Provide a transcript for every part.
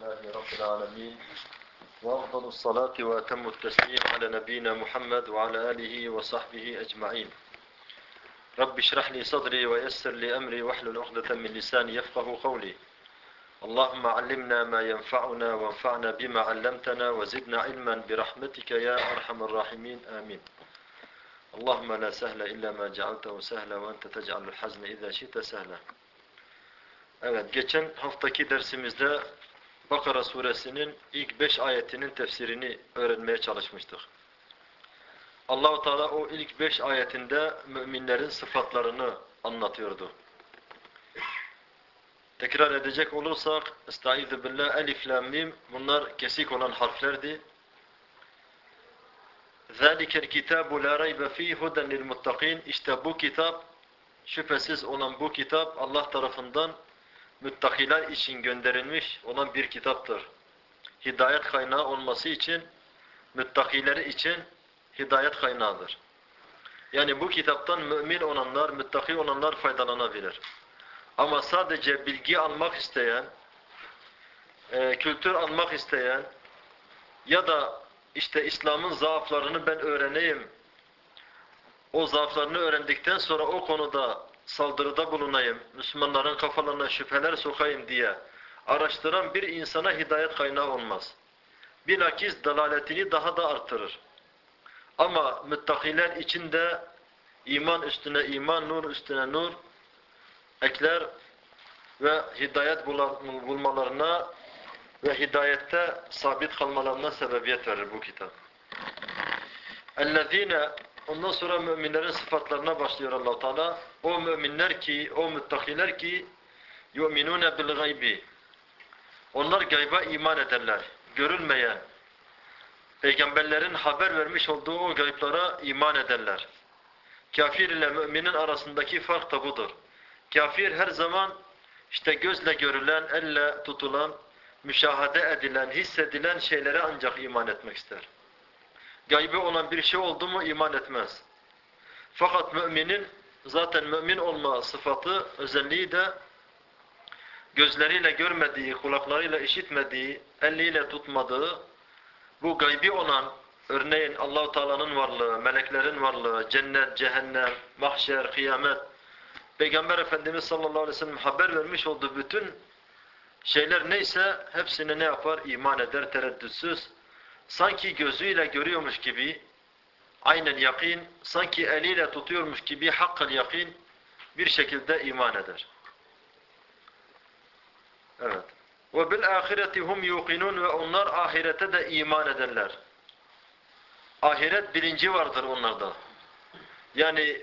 لله رب العالمين. وأفضل الصلاة وأتم التسليم على نبينا محمد وعلى آله وصحبه أجمعين. رب اشرح لي صدري ويسر لي أمري واحلل عقدة من لساني يفقه قولي. اللهم علمنا ما ينفعنا وانفعنا بما علمتنا وزدنا علما برحمتك يا أرحم الراحمين. آمين. اللهم لا سهل إلا ما جعلته سهلا وأنت تجعل الحزن إذا شئت سهلا. Evet, geçen haftaki dersimizde Bakara suresinin ilk beş ayetinin tefsirini öğrenmeye çalışmıştık. Allahu Teala o ilk beş ayetinde müminlerin sıfatlarını anlatıyordu. Tekrar edecek olursak Estaizu billah elif lam mim bunlar kesik olan harflerdi. Zalikel kitabu la raybe fihi huden lil muttakin. İşte bu kitap şüphesiz olan bu kitap Allah tarafından müttakiler için gönderilmiş olan bir kitaptır. Hidayet kaynağı olması için, müttakileri için hidayet kaynağıdır. Yani bu kitaptan mümin olanlar, müttaki olanlar faydalanabilir. Ama sadece bilgi almak isteyen, e, kültür almak isteyen ya da işte İslam'ın zaaflarını ben öğreneyim, o zaaflarını öğrendikten sonra o konuda saldırıda bulunayım, Müslümanların kafalarına şüpheler sokayım diye araştıran bir insana hidayet kaynağı olmaz. Bilakis dalaletini daha da artırır. Ama müttakiler içinde iman üstüne iman, nur üstüne nur ekler ve hidayet bulmalarına ve hidayette sabit kalmalarına sebebiyet verir bu kitap. اَلَّذ۪ينَ Ondan sonra müminlerin sıfatlarına başlıyor allah Teala. O müminler ki, o müttakiler ki yu'minune bil gaybi. Onlar gayba iman ederler. Görülmeyen, peygamberlerin haber vermiş olduğu o gayblara iman ederler. Kafir ile müminin arasındaki fark da budur. Kafir her zaman işte gözle görülen, elle tutulan, müşahede edilen, hissedilen şeylere ancak iman etmek ister. Gaybi olan bir şey oldu mu iman etmez. Fakat müminin zaten mümin olma sıfatı, özelliği de gözleriyle görmediği, kulaklarıyla işitmediği, eliyle tutmadığı bu gaybi olan örneğin Allahu Teala'nın varlığı, meleklerin varlığı, cennet, cehennem, mahşer, kıyamet Peygamber Efendimiz sallallahu aleyhi ve sellem haber vermiş olduğu bütün şeyler neyse hepsine ne yapar? İman eder tereddütsüz. Sanki gözüyle görüyormuş gibi aynen yakin, sanki eliyle tutuyormuş gibi hakkal yakin bir şekilde iman eder. Evet. Ve bil ahireti hum yuqinun ve onlar ahirete de iman ederler. Ahiret bilinci vardır onlarda. Yani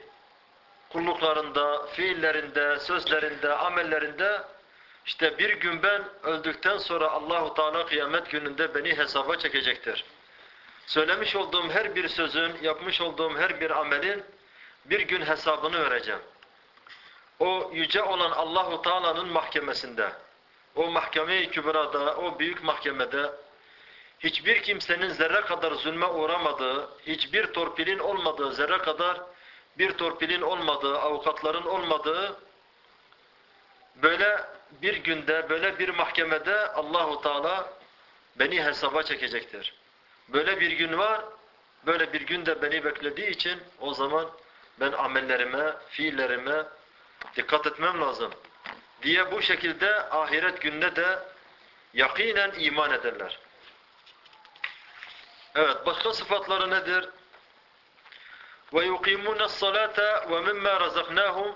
kulluklarında, fiillerinde, sözlerinde, amellerinde işte bir gün ben öldükten sonra Allahu Teala kıyamet gününde beni hesaba çekecektir. Söylemiş olduğum her bir sözün, yapmış olduğum her bir amelin bir gün hesabını vereceğim. O yüce olan Allahu Teala'nın mahkemesinde, o mahkeme-i kübrada, o büyük mahkemede hiçbir kimsenin zerre kadar zulme uğramadığı, hiçbir torpilin olmadığı, zerre kadar bir torpilin olmadığı, avukatların olmadığı böyle bir günde, böyle bir mahkemede Allahu Teala beni hesaba çekecektir. Böyle bir gün var, böyle bir gün de beni beklediği için o zaman ben amellerime, fiillerime dikkat etmem lazım diye bu şekilde ahiret gününe de yakinen iman ederler. Evet, başka sıfatları nedir? وَيُقِيمُونَ الصَّلَاةَ وَمِمَّا رَزَقْنَاهُمْ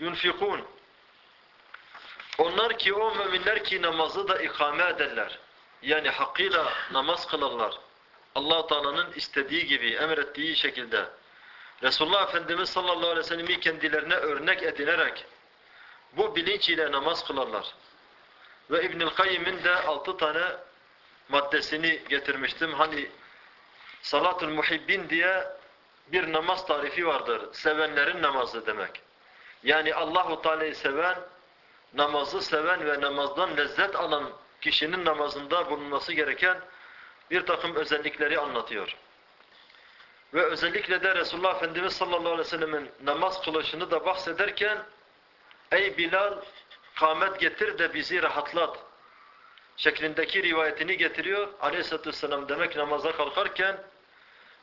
يُنْفِقُونَ onlar ki o müminler ki namazı da ikame ederler. Yani hakkıyla namaz kılarlar. allah Teala'nın istediği gibi, emrettiği şekilde. Resulullah Efendimiz sallallahu aleyhi ve sellem'i kendilerine örnek edinerek bu bilinç ile namaz kılarlar. Ve İbnül Kayyim'in de altı tane maddesini getirmiştim. Hani salatul muhibbin diye bir namaz tarifi vardır. Sevenlerin namazı demek. Yani Allahu Teala'yı seven, namazı seven ve namazdan lezzet alan kişinin namazında bulunması gereken bir takım özellikleri anlatıyor. Ve özellikle de Resulullah Efendimiz sallallahu aleyhi ve sellemin namaz kılışını da bahsederken Ey Bilal kâmet getir de bizi rahatlat. şeklindeki rivayetini getiriyor. Aleyhisselatü vesselam demek namaza kalkarken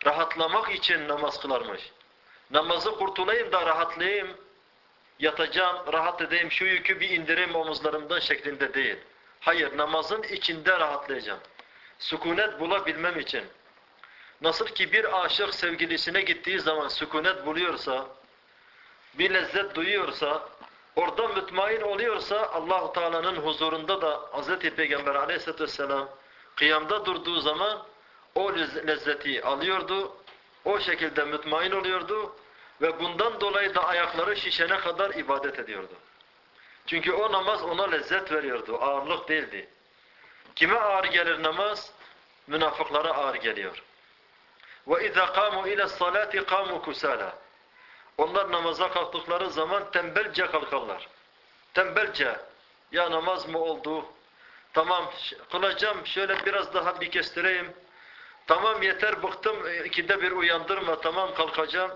rahatlamak için namaz kılarmış. Namazı kurtulayım da rahatlayayım, yatacağım, rahat edeyim, şu yükü bir indireyim omuzlarımdan şeklinde değil. Hayır, namazın içinde rahatlayacağım. Sükunet bulabilmem için. Nasıl ki bir aşık sevgilisine gittiği zaman sükunet buluyorsa, bir lezzet duyuyorsa, orada mütmain oluyorsa Allahu Teala'nın huzurunda da Hz. Peygamber Aleyhisselatü vesselam kıyamda durduğu zaman o lezzeti alıyordu, o şekilde mütmain oluyordu ve bundan dolayı da ayakları şişene kadar ibadet ediyordu. Çünkü o namaz ona lezzet veriyordu, ağırlık değildi. Kime ağır gelir namaz? Münafıklara ağır geliyor. وَاِذَا قَامُوا اِلَى الصَّلَاةِ قَامُوا كُسَالًا Onlar namaza kalktıkları zaman tembelce kalkarlar. Tembelce. Ya namaz mı oldu? Tamam kılacağım şöyle biraz daha bir kestireyim. Tamam yeter bıktım ikide bir uyandırma tamam kalkacağım.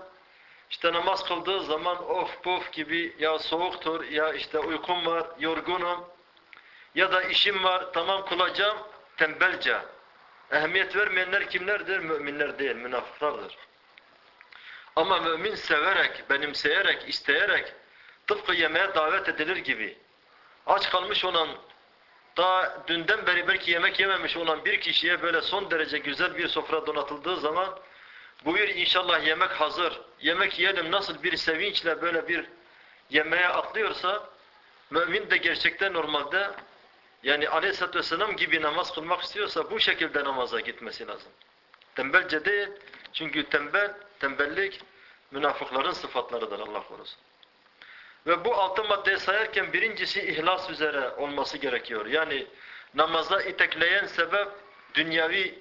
İşte namaz kıldığı zaman of puf gibi ya soğuktur ya işte uykum var yorgunum ya da işim var tamam kılacağım tembelce. Ehemmiyet vermeyenler kimlerdir? Müminler değil, münafıklardır. Ama mümin severek, benimseyerek, isteyerek tıpkı yemeğe davet edilir gibi aç kalmış olan daha dünden beri belki yemek yememiş olan bir kişiye böyle son derece güzel bir sofra donatıldığı zaman buyur inşallah yemek hazır, yemek yiyelim nasıl bir sevinçle böyle bir yemeğe atlıyorsa mümin de gerçekten normalde yani aleyhissalatü vesselam gibi namaz kılmak istiyorsa bu şekilde namaza gitmesi lazım. Tembelce değil. Çünkü tembel, tembellik münafıkların sıfatlarıdır Allah korusun. Ve bu altı maddeyi sayarken birincisi ihlas üzere olması gerekiyor. Yani namaza itekleyen sebep dünyavi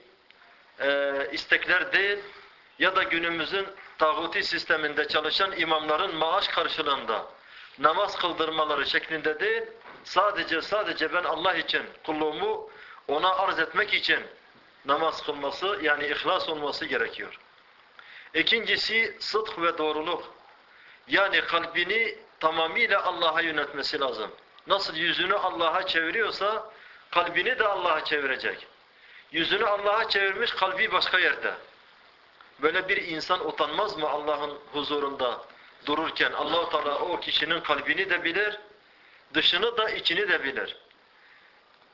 e, istekler değil ya da günümüzün tağuti sisteminde çalışan imamların maaş karşılığında namaz kıldırmaları şeklinde değil, sadece sadece ben Allah için kulluğumu ona arz etmek için namaz kılması yani ihlas olması gerekiyor. İkincisi sıdk ve doğruluk. Yani kalbini tamamıyla Allah'a yönetmesi lazım. Nasıl yüzünü Allah'a çeviriyorsa kalbini de Allah'a çevirecek. Yüzünü Allah'a çevirmiş kalbi başka yerde. Böyle bir insan utanmaz mı Allah'ın huzurunda dururken? Allahu Teala o kişinin kalbini de bilir, dışını da içini de bilir.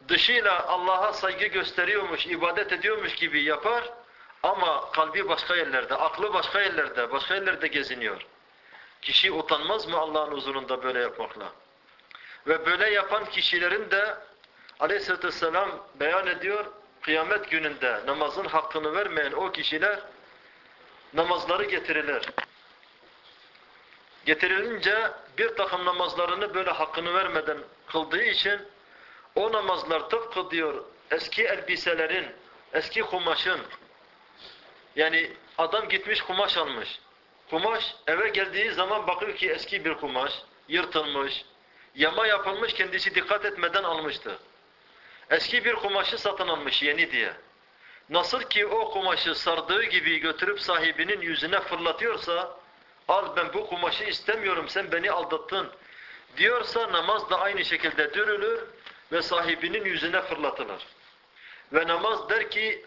Dışıyla Allah'a saygı gösteriyormuş, ibadet ediyormuş gibi yapar ama kalbi başka yerlerde, aklı başka yerlerde, başka yerlerde geziniyor. Kişi utanmaz mı Allah'ın huzurunda böyle yapmakla? Ve böyle yapan kişilerin de Aleyhisselatü Vesselam beyan ediyor, kıyamet gününde namazın hakkını vermeyen o kişiler namazları getirilir. Getirilince bir takım namazlarını böyle hakkını vermeden kıldığı için o namazlar tıpkı diyor eski elbiselerin, eski kumaşın yani adam gitmiş kumaş almış. Kumaş eve geldiği zaman bakıyor ki eski bir kumaş, yırtılmış, yama yapılmış kendisi dikkat etmeden almıştı. Eski bir kumaşı satın almış yeni diye. Nasıl ki o kumaşı sardığı gibi götürüp sahibinin yüzüne fırlatıyorsa, al ben bu kumaşı istemiyorum sen beni aldattın diyorsa namaz da aynı şekilde dürülür ve sahibinin yüzüne fırlatılır. Ve namaz der ki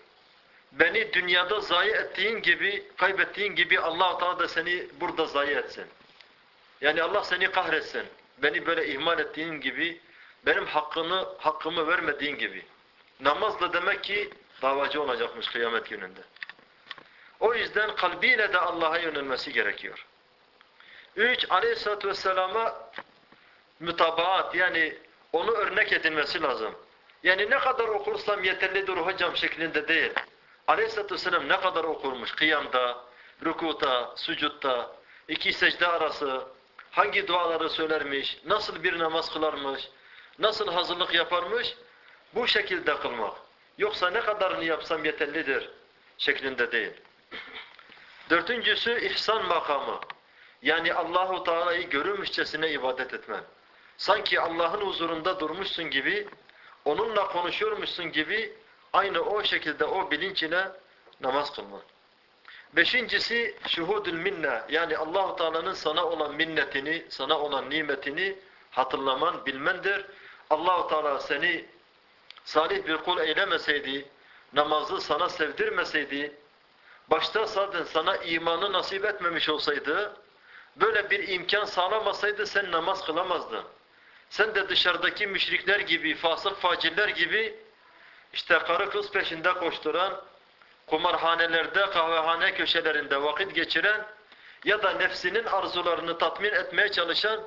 beni dünyada zayi ettiğin gibi, kaybettiğin gibi allah Teala da seni burada zayi etsin. Yani Allah seni kahretsin. Beni böyle ihmal ettiğin gibi, benim hakkını, hakkımı vermediğin gibi. Namaz da demek ki davacı olacakmış kıyamet gününde. O yüzden kalbiyle de Allah'a yönelmesi gerekiyor. Üç, aleyhissalatü vesselama mütabaat yani onu örnek edilmesi lazım. Yani ne kadar okursam yeterlidir hocam şeklinde değil. Aleyhisselatü Vesselam ne kadar okurmuş kıyamda, rükuta, sucutta, iki secde arası, hangi duaları söylermiş, nasıl bir namaz kılarmış, nasıl hazırlık yaparmış, bu şekilde kılmak. Yoksa ne kadarını yapsam yeterlidir şeklinde değil. Dördüncüsü ihsan makamı. Yani Allahu Teala'yı görürmüşçesine ibadet etmen. Sanki Allah'ın huzurunda durmuşsun gibi, onunla konuşuyormuşsun gibi aynı o şekilde o bilinç ile namaz kılman. Beşincisi şuhudül minne yani Allahu Teala'nın sana olan minnetini, sana olan nimetini hatırlaman, bilmendir. Allahu Teala seni salih bir kul eylemeseydi, namazı sana sevdirmeseydi, başta zaten sana imanı nasip etmemiş olsaydı, böyle bir imkan sağlamasaydı sen namaz kılamazdın. Sen de dışarıdaki müşrikler gibi, fasık faciller gibi işte karı kız peşinde koşturan, kumarhanelerde, kahvehane köşelerinde vakit geçiren ya da nefsinin arzularını tatmin etmeye çalışan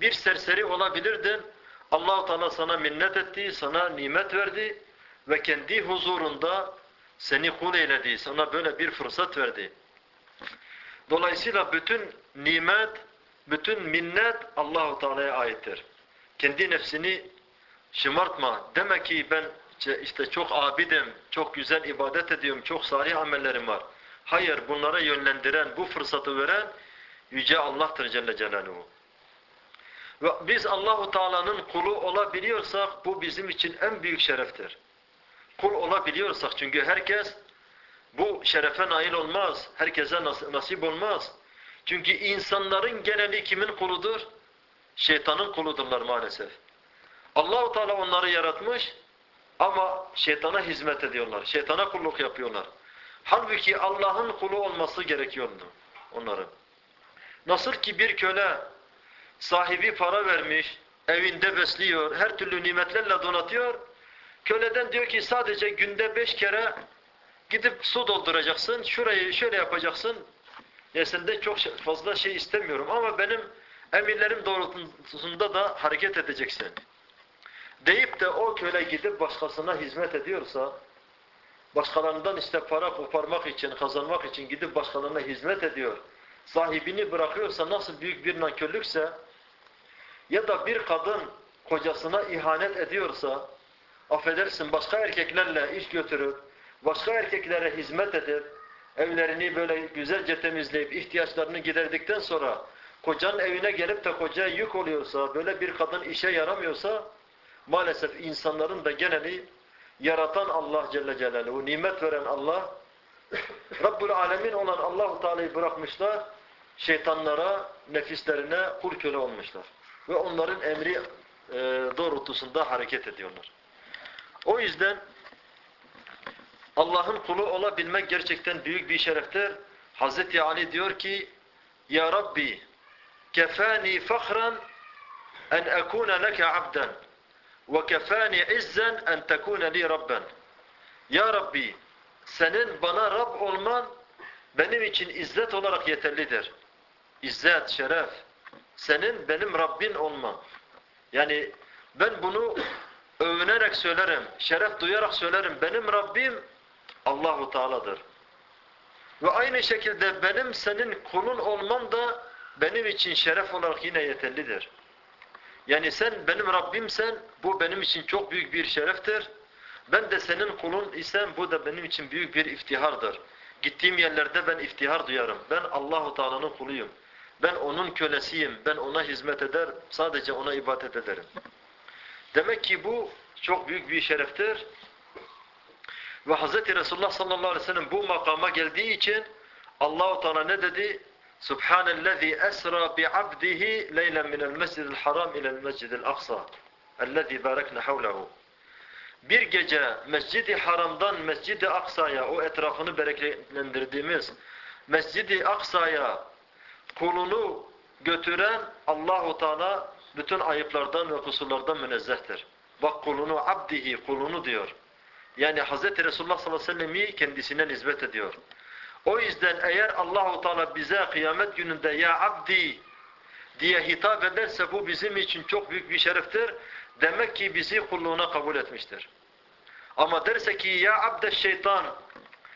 bir serseri olabilirdin. Allah-u Teala sana minnet etti, sana nimet verdi ve kendi huzurunda seni kul eyledi, sana böyle bir fırsat verdi. Dolayısıyla bütün nimet, bütün minnet Allahu Teala'ya aittir. Kendi nefsini şımartma. Demek ki ben işte çok abidim, çok güzel ibadet ediyorum, çok salih amellerim var. Hayır, bunlara yönlendiren, bu fırsatı veren Yüce Allah'tır Celle Celaluhu. Ve biz Allahu Teala'nın kulu olabiliyorsak bu bizim için en büyük şereftir. Kul olabiliyorsak çünkü herkes bu şerefe nail olmaz. Herkese nasip olmaz. Çünkü insanların geneli kimin kuludur? Şeytanın kuludurlar maalesef. Allahu Teala onları yaratmış ama şeytana hizmet ediyorlar. Şeytana kulluk yapıyorlar. Halbuki Allah'ın kulu olması gerekiyordu onların. Nasıl ki bir köle sahibi para vermiş, evinde besliyor, her türlü nimetlerle donatıyor. Köleden diyor ki sadece günde beş kere gidip su dolduracaksın, şurayı şöyle yapacaksın. Ya senden çok fazla şey istemiyorum ama benim emirlerim doğrultusunda da hareket edeceksin. Deyip de o köle gidip başkasına hizmet ediyorsa, başkalarından işte para koparmak için, kazanmak için gidip başkalarına hizmet ediyor, sahibini bırakıyorsa nasıl büyük bir nankörlükse, ya da bir kadın kocasına ihanet ediyorsa, affedersin başka erkeklerle iş götürüp, başka erkeklere hizmet edip, evlerini böyle güzelce temizleyip, ihtiyaçlarını giderdikten sonra, kocanın evine gelip de kocaya yük oluyorsa, böyle bir kadın işe yaramıyorsa, maalesef insanların da geneli, yaratan Allah Celle Celaluhu, nimet veren Allah, Rabbul Alemin olan Allahu Teala'yı bırakmışlar, şeytanlara, nefislerine kul köle olmuşlar. Ve onların emri e, doğrultusunda hareket ediyorlar. O yüzden Allah'ın kulu olabilmek gerçekten büyük bir şereftir. Hz. Ali diyor ki Ya Rabbi kefani fakhran en ekune leke abden ve kefani izzen en tekune li rabben Ya Rabbi senin bana Rab olman benim için izzet olarak yeterlidir. İzzet, şeref. Senin benim Rabbin olman. Yani ben bunu övünerek söylerim, şeref duyarak söylerim. Benim Rabbim Allahu Teala'dır. Ve aynı şekilde benim senin kulun olmam da benim için şeref olarak yine yeterlidir. Yani sen benim Rabbimsen bu benim için çok büyük bir şereftir. Ben de senin kulun isem bu da benim için büyük bir iftihardır. Gittiğim yerlerde ben iftihar duyarım. Ben Allahu Teala'nın kuluyum. Ben onun kölesiyim. Ben ona hizmet eder, sadece ona ibadet ederim. Demek ki bu çok büyük bir şereftir. Ve Hz. Resulullah sallallahu aleyhi ve sellem bu makama geldiği için Allahu Teala ne dedi? Subhanellezi esra bi'abdihi leylen minel mescidil haram ilel mescidil aksa. Ellezî barekne havlehu. Bir gece Mescid-i Haram'dan Mescid-i Aksa'ya, o etrafını bereketlendirdiğimiz Mescid-i Aksa'ya kulunu götüren Allahu Teala bütün ayıplardan ve kusurlardan münezzehtir. Bak kulunu abdihi, kulunu diyor. Yani Hz. Resulullah sallallahu aleyhi ve sellem'i kendisine nispet ediyor. O yüzden eğer Allahu Teala bize kıyamet gününde ya abdi diye hitap ederse bu bizim için çok büyük bir şereftir. Demek ki bizi kulluğuna kabul etmiştir. Ama derse ki ya abde şeytan,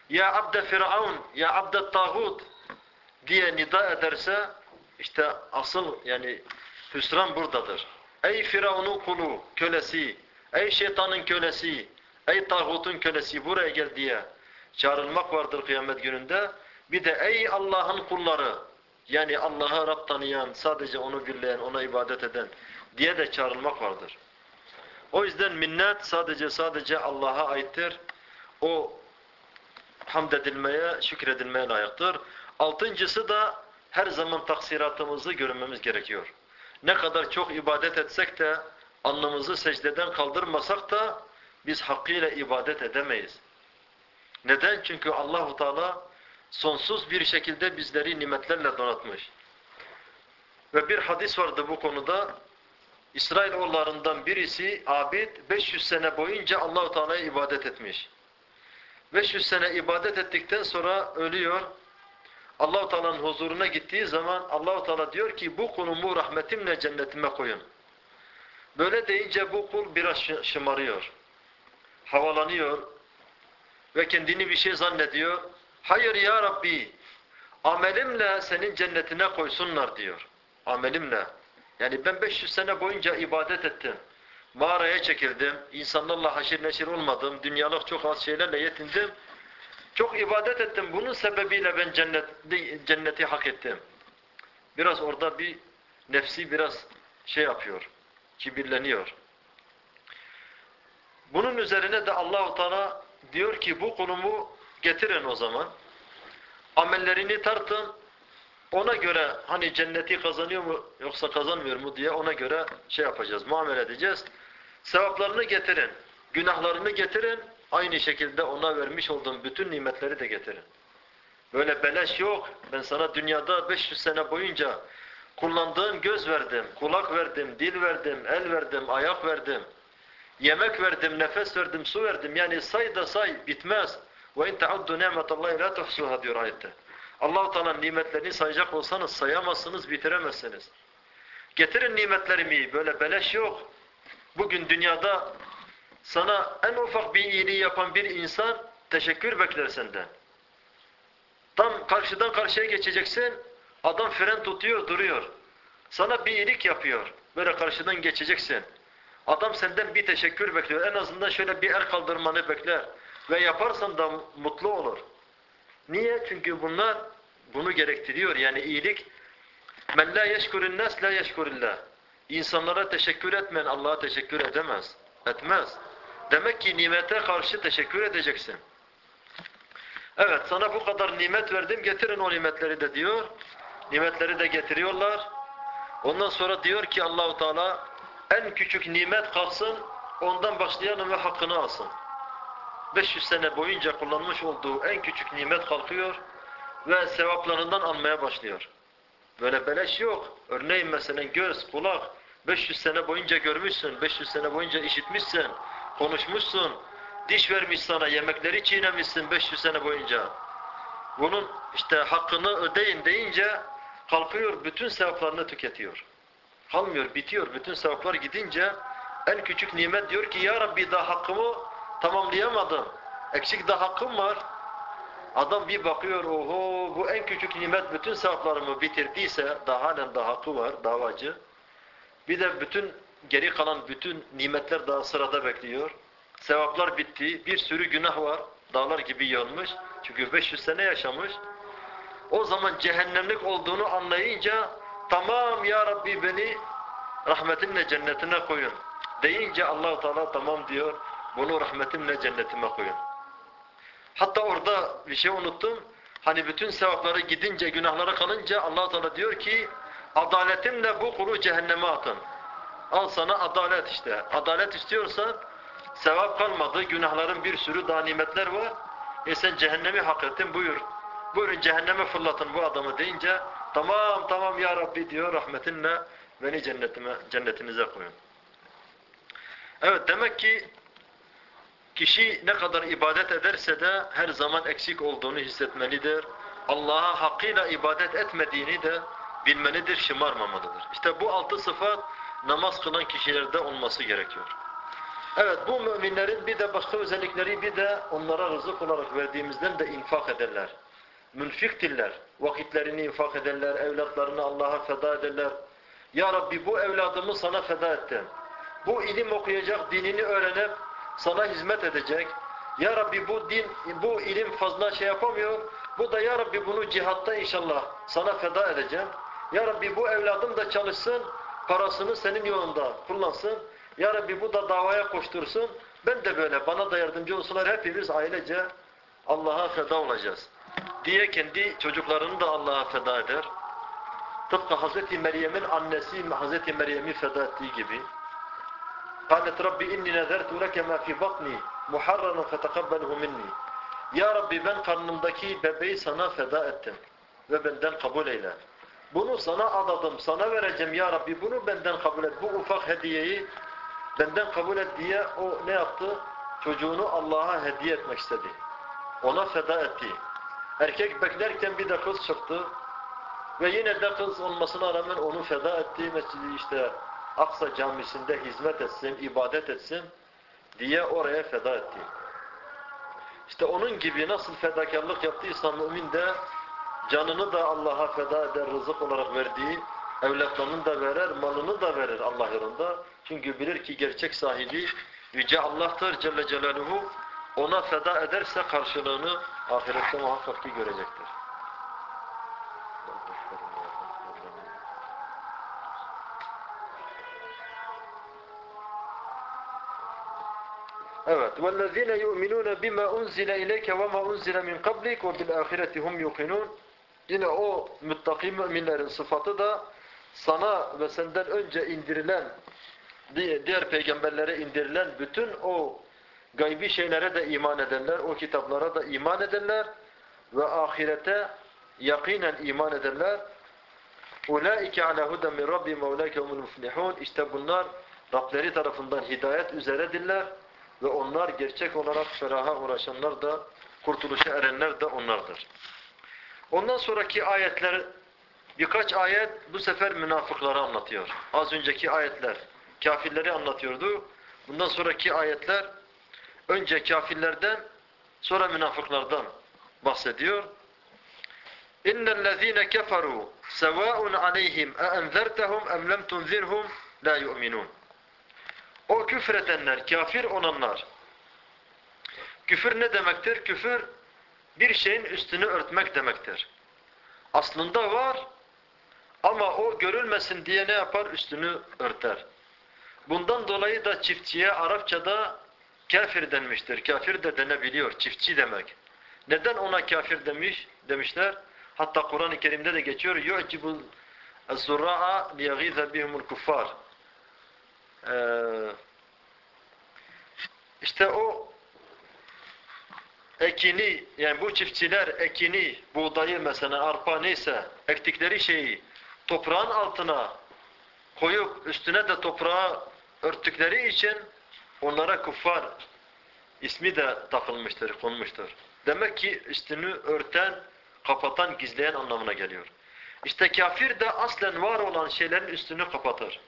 ya abde firavun, ya abde tağut diye nida ederse işte asıl yani hüsran buradadır. Ey firavunun kulu, kölesi, ey şeytanın kölesi, ey tağutun kölesi buraya gel diye çağrılmak vardır kıyamet gününde. Bir de ey Allah'ın kulları yani Allah'a Rab tanıyan, sadece onu birleyen, ona ibadet eden diye de çağrılmak vardır. O yüzden minnet sadece sadece Allah'a aittir. O hamd edilmeye, şükredilmeye layıktır. Altıncısı da her zaman taksiratımızı görmemiz gerekiyor. Ne kadar çok ibadet etsek de alnımızı secdeden kaldırmasak da biz hakkıyla ibadet edemeyiz. Neden? Çünkü Allahu Teala sonsuz bir şekilde bizleri nimetlerle donatmış. Ve bir hadis vardı bu konuda. İsrailoğullarından birisi abid 500 sene boyunca Allahu Teala'ya ibadet etmiş. 500 sene ibadet ettikten sonra ölüyor. Allahu Teala'nın huzuruna gittiği zaman Allahu Teala diyor ki bu kulumu rahmetimle cennetime koyun. Böyle deyince bu kul biraz şımarıyor. Havalanıyor ve kendini bir şey zannediyor. Hayır ya Rabbi amelimle senin cennetine koysunlar diyor. Amelimle. Yani ben 500 sene boyunca ibadet ettim. Mağaraya çekildim. insanlarla haşir neşir olmadım. Dünyalık çok az şeylerle yetindim. Çok ibadet ettim. Bunun sebebiyle ben cennet, cenneti hak ettim. Biraz orada bir nefsi biraz şey yapıyor. Kibirleniyor. Bunun üzerine de Allahu Teala diyor ki bu konumu getirin o zaman. Amellerini tartın. Ona göre hani cenneti kazanıyor mu yoksa kazanmıyor mu diye ona göre şey yapacağız, muamele edeceğiz. Sevaplarını getirin, günahlarını getirin, aynı şekilde ona vermiş olduğum bütün nimetleri de getirin. Böyle beleş yok. Ben sana dünyada 500 sene boyunca kullandığın göz verdim, kulak verdim, dil verdim, el verdim, ayak verdim. Yemek verdim, nefes verdim, su verdim. Yani say da say bitmez. Ve in ta'uddu ni'metallahi la tuhsuha diyor ayette. Allah-u nimetlerini sayacak olsanız sayamazsınız, bitiremezsiniz. Getirin nimetlerimi, böyle beleş yok. Bugün dünyada sana en ufak bir iyiliği yapan bir insan teşekkür bekler senden. Tam karşıdan karşıya geçeceksin, adam fren tutuyor, duruyor. Sana bir iyilik yapıyor, böyle karşıdan geçeceksin. Adam senden bir teşekkür bekliyor, en azından şöyle bir el kaldırmanı bekler. Ve yaparsan da mutlu olur. Niye? Çünkü bunlar bunu gerektiriyor. Yani iyilik men la yeşkurun nas la yeşkurillah. İnsanlara teşekkür etmeyen Allah'a teşekkür edemez. Etmez. Demek ki nimete karşı teşekkür edeceksin. Evet sana bu kadar nimet verdim getirin o nimetleri de diyor. Nimetleri de getiriyorlar. Ondan sonra diyor ki Allahu Teala en küçük nimet kalksın ondan başlayanın ve hakkını alsın. 500 sene boyunca kullanmış olduğu en küçük nimet kalkıyor ve sevaplarından almaya başlıyor. Böyle beleş yok. Örneğin mesela göz, kulak 500 sene boyunca görmüşsün, 500 sene boyunca işitmişsin, konuşmuşsun, diş vermiş sana, yemekleri çiğnemişsin 500 sene boyunca. Bunun işte hakkını ödeyin deyince kalkıyor bütün sevaplarını tüketiyor. Kalmıyor, bitiyor. Bütün sevaplar gidince en küçük nimet diyor ki Ya Rabbi daha hakkımı tamamlayamadım. Eksik daha hakkım var. Adam bir bakıyor, oho bu en küçük nimet bütün sevaplarımı bitirdiyse, daha halen daha hakkı var, davacı. Bir de bütün geri kalan bütün nimetler daha sırada bekliyor. Sevaplar bitti, bir sürü günah var, dağlar gibi yanmış. Çünkü 500 sene yaşamış. O zaman cehennemlik olduğunu anlayınca, tamam ya Rabbi beni rahmetinle cennetine koyun. Deyince Allahu Teala tamam diyor, bunu rahmetimle cennetime koyun. Hatta orada bir şey unuttum. Hani bütün sevapları gidince, günahlara kalınca allah Teala diyor ki adaletimle bu kulu cehenneme atın. Al sana adalet işte. Adalet istiyorsan sevap kalmadı, günahların bir sürü daha nimetler var. E sen cehennemi hak ettin buyur. Buyurun cehenneme fırlatın bu adamı deyince tamam tamam ya Rabbi diyor rahmetinle beni cennetime, cennetinize koyun. Evet demek ki Kişi ne kadar ibadet ederse de her zaman eksik olduğunu hissetmelidir. Allah'a hakkıyla ibadet etmediğini de bilmelidir, şımarmamalıdır. İşte bu altı sıfat namaz kılan kişilerde olması gerekiyor. Evet bu müminlerin bir de başka özellikleri bir de onlara rızık olarak verdiğimizden de infak ederler. Münfiktirler. Vakitlerini infak ederler, evlatlarını Allah'a feda ederler. Ya Rabbi bu evladımı sana feda ettim. Bu ilim okuyacak, dinini öğrenip sana hizmet edecek. Ya Rabbi bu din, bu ilim fazla şey yapamıyor. Bu da ya Rabbi bunu cihatta inşallah sana feda edeceğim. Ya Rabbi bu evladım da çalışsın, parasını senin yolunda kullansın. Ya Rabbi bu da davaya koştursun. Ben de böyle, bana da yardımcı olsunlar. Hepimiz ailece Allah'a feda olacağız. Diye kendi çocuklarını da Allah'a feda eder. Tıpkı Hz. Meryem'in annesi Hz. Meryem'i feda ettiği gibi. قالت ربي إني نذرت لك ما في بطني محررا فتقبله مني Ya Rabbi ben karnımdaki bebeği sana feda ettim ve benden kabul eyle. Bunu sana adadım, sana vereceğim ya Rabbi bunu benden kabul et. Bu ufak hediyeyi benden kabul et diye o ne yaptı? Çocuğunu Allah'a hediye etmek istedi. Ona feda etti. Erkek beklerken bir de kız çıktı. Ve yine de kız olmasına rağmen onu feda etti. Mescidi işte Aksa camisinde hizmet etsin, ibadet etsin diye oraya feda etti. İşte onun gibi nasıl fedakarlık yaptıysa mümin de canını da Allah'a feda eder, rızık olarak verdiği, evlatlarını da verer, malını da verir Allah yolunda. Çünkü bilir ki gerçek sahibi Yüce Allah'tır Celle Celaluhu. Ona feda ederse karşılığını ahirette muhakkak ki görecektir. Evet. وَالَّذ۪ينَ يُؤْمِنُونَ بِمَا اُنْزِلَ اِلَيْكَ وَمَا اُنْزِلَ مِنْ قَبْلِكَ وَبِالْآخِرَةِ هُمْ يُقِنُونَ Yine o müttaki müminlerin sıfatı da sana ve senden önce indirilen, diğer peygamberlere indirilen bütün o gaybi şeylere de iman ederler, o kitaplara da iman ederler ve ahirete yakinen iman ederler. اُولَٰئِكَ عَلَى هُدًى مِنْ رَبِّهِمْ وَاُولَٰئِكَ هُمُ الْمُفْلِحُونَ İşte bunlar Rableri tarafından hidayet üzeredirler ve onlar gerçek olarak feraha uğraşanlar da, kurtuluşa erenler de onlardır. Ondan sonraki ayetler, birkaç ayet bu sefer münafıkları anlatıyor. Az önceki ayetler kafirleri anlatıyordu. Bundan sonraki ayetler önce kafirlerden sonra münafıklardan bahsediyor. İnnellezîne keferû sevâun aleyhim e enzertehum em lem tunzirhum la yu'minun. O küfredenler, kafir olanlar. Küfür ne demektir? Küfür bir şeyin üstünü örtmek demektir. Aslında var ama o görülmesin diye ne yapar? Üstünü örter. Bundan dolayı da çiftçiye Arapçada kafir denmiştir. Kafir de denebiliyor. Çiftçi demek. Neden ona kafir demiş demişler? Hatta Kur'an-ı Kerim'de de geçiyor. يُعْجِبُ الزُّرَّاءَ لِيَغِيذَ بِهُمُ الْكُفَّارِ ee, işte o ekini yani bu çiftçiler ekini, buğdayı mesela arpa neyse ektikleri şeyi toprağın altına koyup üstüne de toprağı örttükleri için onlara kuffar ismi de takılmıştır, konmuştur. Demek ki üstünü örten, kapatan, gizleyen anlamına geliyor. İşte kafir de aslen var olan şeylerin üstünü kapatır.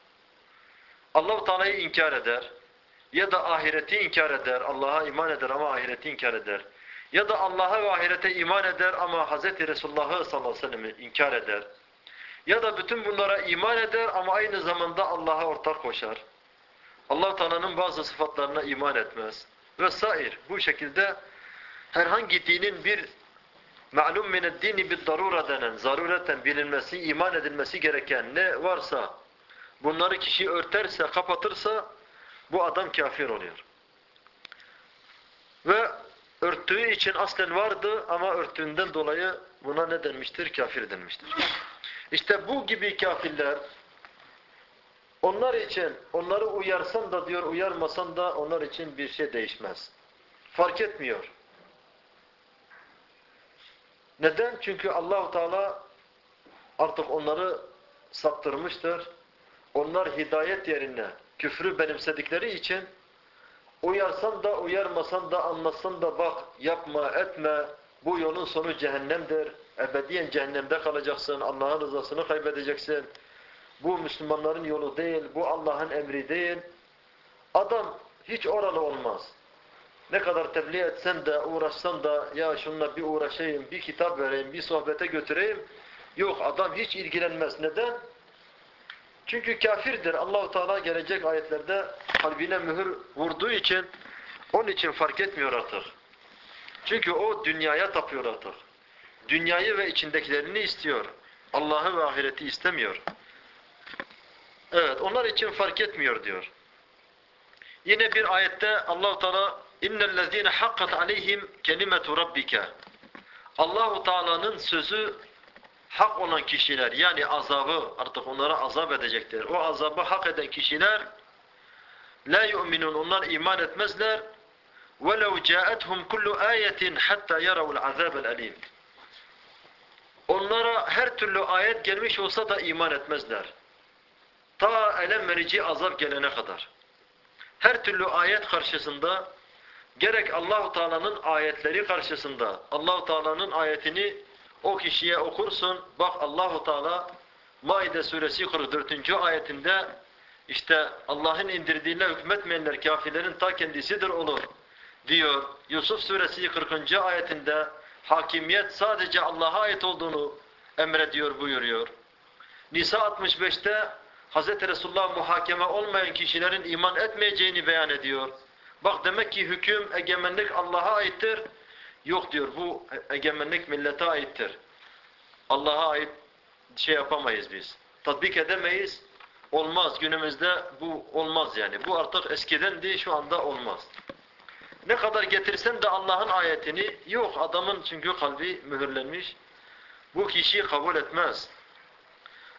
Allah-u Teala'yı inkar eder ya da ahireti inkar eder, Allah'a iman eder ama ahireti inkar eder. Ya da Allah'a ve ahirete iman eder ama Hz. Resulullah'ı sallallahu aleyhi ve sellem'i inkar eder. Ya da bütün bunlara iman eder ama aynı zamanda Allah'a ortak koşar. allah Teala'nın bazı sıfatlarına iman etmez. Vesair. Bu şekilde herhangi dinin bir ma'lum mined dini bir darura denen, zarureten bilinmesi, iman edilmesi gereken ne varsa bunları kişi örterse, kapatırsa bu adam kafir oluyor. Ve örttüğü için aslen vardı ama örttüğünden dolayı buna ne denmiştir? Kafir denmiştir. İşte bu gibi kafirler onlar için, onları uyarsan da diyor, uyarmasan da onlar için bir şey değişmez. Fark etmiyor. Neden? Çünkü Allahu Teala artık onları saptırmıştır. Onlar hidayet yerine küfrü benimsedikleri için uyarsan da uyarmasan da anlatsan da bak yapma etme bu yolun sonu cehennemdir. Ebediyen cehennemde kalacaksın. Allah'ın rızasını kaybedeceksin. Bu Müslümanların yolu değil. Bu Allah'ın emri değil. Adam hiç oralı olmaz. Ne kadar tebliğ etsen de uğraşsan da ya şununla bir uğraşayım, bir kitap vereyim, bir sohbete götüreyim. Yok adam hiç ilgilenmez. Neden? Çünkü kafirdir. Allahu Teala gelecek ayetlerde kalbine mühür vurduğu için onun için fark etmiyor artık. Çünkü o dünyaya tapıyor artık. Dünyayı ve içindekilerini istiyor. Allah'ı ve ahireti istemiyor. Evet, onlar için fark etmiyor diyor. Yine bir ayette Allahu Teala innellezine hakkat aleyhim kelimetu rabbike. Allahu Teala'nın sözü hak olan kişiler yani azabı artık onlara azap edecektir. O azabı hak eden kişiler La yu'minun. Onlar iman etmezler. وَلَوْ جَاءَتْهُمْ كُلُّ آيَةٍ حَتَّى يَرَوُا الْعَذَابَ الْأَلِيمِ Onlara her türlü ayet gelmiş olsa da iman etmezler. Ta elem verici azap gelene kadar. Her türlü ayet karşısında gerek Allahu Teala'nın ayetleri karşısında Allahu Teala'nın ayetini o kişiye okursun. Bak Allahu Teala Maide suresi 44. ayetinde işte Allah'ın indirdiğine hükmetmeyenler kafirlerin ta kendisidir olur diyor. Yusuf suresi 40. ayetinde hakimiyet sadece Allah'a ait olduğunu emrediyor buyuruyor. Nisa 65'te Hz. Resulullah muhakeme olmayan kişilerin iman etmeyeceğini beyan ediyor. Bak demek ki hüküm, egemenlik Allah'a aittir. Yok diyor bu egemenlik millete aittir. Allah'a ait şey yapamayız biz. Tatbik edemeyiz. Olmaz. Günümüzde bu olmaz yani. Bu artık eskiden değil şu anda olmaz. Ne kadar getirsen de Allah'ın ayetini yok. Adamın çünkü kalbi mühürlenmiş. Bu kişiyi kabul etmez.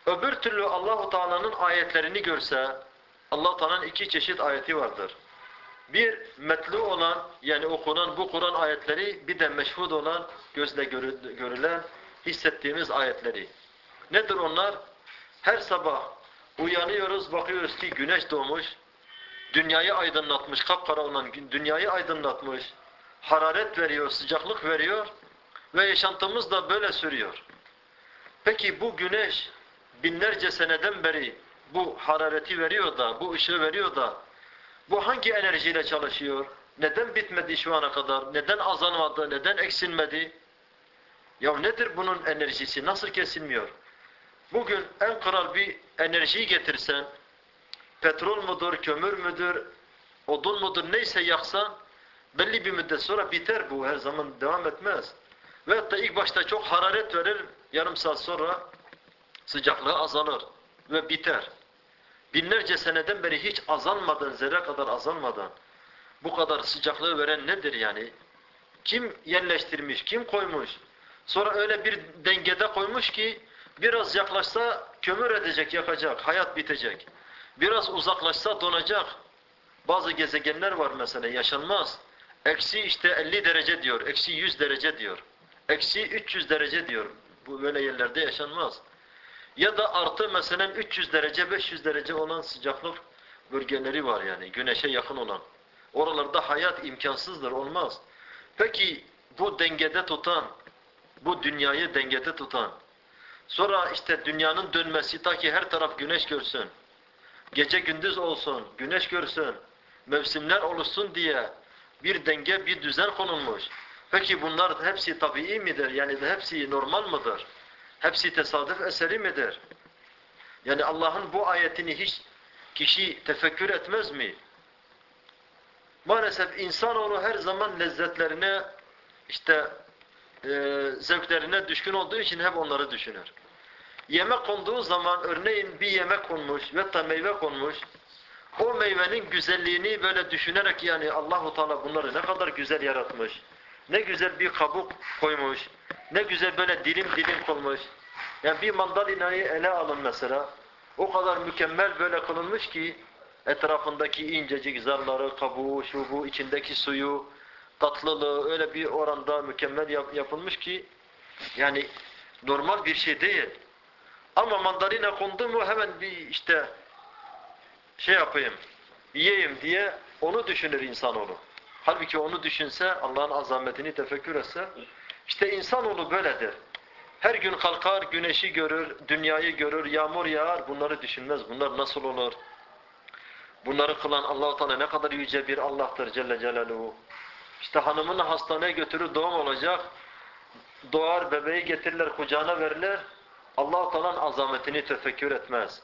Öbür türlü Allahu Teala'nın ayetlerini görse Allah Teala'nın iki çeşit ayeti vardır. Bir metlu olan yani okunan bu Kur'an ayetleri bir de meşhud olan gözle görülen hissettiğimiz ayetleri. Nedir onlar? Her sabah uyanıyoruz bakıyoruz ki güneş doğmuş. Dünyayı aydınlatmış, kapkara olan dünyayı aydınlatmış. Hararet veriyor, sıcaklık veriyor ve yaşantımız da böyle sürüyor. Peki bu güneş binlerce seneden beri bu harareti veriyor da, bu ışığı veriyor da bu hangi enerjiyle çalışıyor? Neden bitmedi şu ana kadar? Neden azalmadı? Neden eksilmedi? Ya nedir bunun enerjisi? Nasıl kesilmiyor? Bugün en kral bir enerjiyi getirsen, petrol mudur, kömür müdür, odun mudur neyse yaksan, belli bir müddet sonra biter bu. Her zaman devam etmez. Ve hatta ilk başta çok hararet verir, yarım saat sonra sıcaklığı azalır ve biter. Binlerce seneden beri hiç azalmadan, zerre kadar azalmadan bu kadar sıcaklığı veren nedir yani? Kim yerleştirmiş, kim koymuş? Sonra öyle bir dengede koymuş ki biraz yaklaşsa kömür edecek, yakacak, hayat bitecek. Biraz uzaklaşsa donacak. Bazı gezegenler var mesela yaşanmaz. Eksi işte 50 derece diyor, eksi 100 derece diyor. Eksi 300 derece diyor. Bu böyle yerlerde yaşanmaz. Ya da artı mesela 300 derece, 500 derece olan sıcaklık bölgeleri var yani güneşe yakın olan. Oralarda hayat imkansızdır, olmaz. Peki bu dengede tutan, bu dünyayı dengede tutan, sonra işte dünyanın dönmesi ta ki her taraf güneş görsün, gece gündüz olsun, güneş görsün, mevsimler oluşsun diye bir denge, bir düzen konulmuş. Peki bunlar hepsi tabii midir? Yani hepsi normal mıdır? Hepsi tesadüf eseri midir? Yani Allah'ın bu ayetini hiç kişi tefekkür etmez mi? Maalesef insanoğlu her zaman lezzetlerine, işte e, zevklerine düşkün olduğu için hep onları düşünür. Yemek konduğu zaman örneğin bir yemek konmuş ve da meyve konmuş. O meyvenin güzelliğini böyle düşünerek yani Allahu Teala bunları ne kadar güzel yaratmış. Ne güzel bir kabuk koymuş. Ne güzel böyle dilim dilim konmuş. Yani bir mandalinayı ele alın mesela. O kadar mükemmel böyle kılınmış ki etrafındaki incecik zarları, kabuğu, şu bu, içindeki suyu, tatlılığı öyle bir oranda mükemmel yap yapılmış ki yani normal bir şey değil. Ama mandalina kondu mu hemen bir işte şey yapayım, yiyeyim diye onu düşünür insanoğlu. Halbuki onu düşünse, Allah'ın azametini tefekkür etse, işte insanoğlu böyledir. Her gün kalkar, güneşi görür, dünyayı görür, yağmur yağar, bunları düşünmez. Bunlar nasıl olur? Bunları kılan Allah-u Teala ne kadar yüce bir Allah'tır Celle Celaluhu. İşte hanımını hastaneye götürür, doğum olacak. Doğar, bebeği getirirler, kucağına verirler. Allah-u Teala'nın azametini tefekkür etmez.